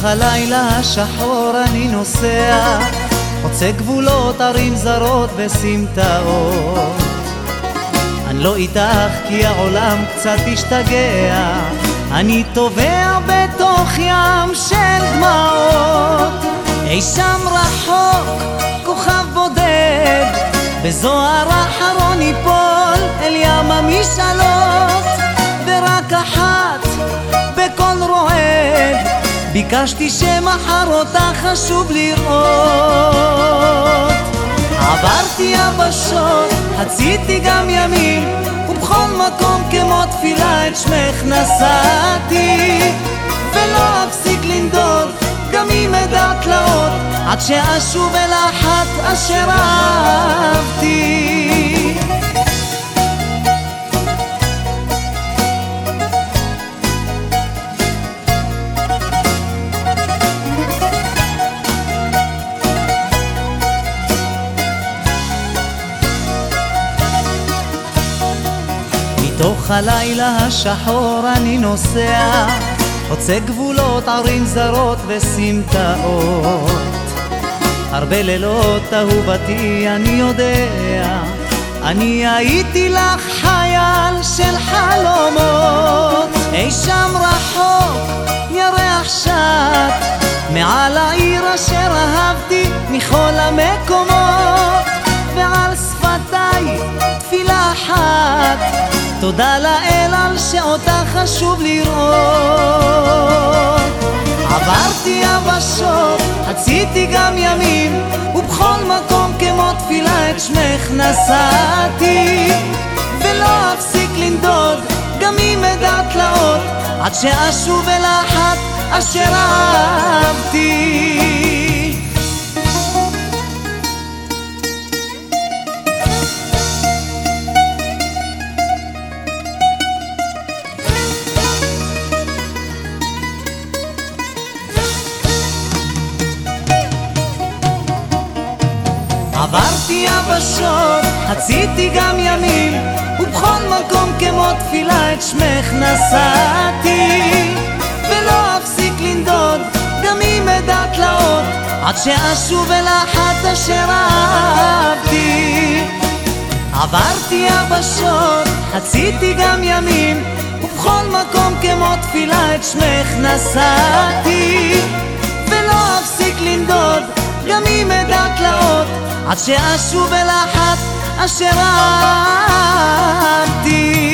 מתוך הלילה השחור אני נוסע, חוצה גבולות ערים זרות וסמטאות. אני לא איתך כי העולם קצת השתגע, אני טובע בתוך ים של דמעות. אי שם רחוק כוכב בודד, בזוהר אחרון ייפול אל ים המשאלות, ביקשתי שמחר אותה חשוב לראות. עברתי יבשות, חציתי גם ימים, ובכל מקום כמו תפילה את שמך נשאתי, ולא אפסיק לנדוד גם אם אדע תלאות, עד שאשוב אל אחת אשר אהבתי. מתוך הלילה השחור אני נוסע, חוצה גבולות ערים זרות וסמטאות. הרבה לילות אהובתי אני יודע, אני הייתי לך חייל של חלומות. אי שם רחוק ירח שט, מעל העיר אשר אהבתי מכל המקומות, תודה לאל על שאותה חשוב לראות. עברתי יבשות, חציתי גם ימים ובכל מקום כמו תפילה את שמך נשאתי. ולא אפסיק לנדוד גם אם אדע תלאות עד שאשוב אל אחת אשר אהבתי עברתי יבשות, חציתי גם ימים, ובכל מקום כמו תפילה את שמך נשאתי, ולא אפסיק לנדוד, גם אם אדע תלאות, עד שאשוב אל אחת אשר אהבתי. עברתי יבשות, חציתי גם ימים, ובכל מקום כמו תפילה את שמך נשאתי, ולא אפסיק לנדוד, גם אם אדע תלאות, עד שאשוב אל אחת אשר אהבתי.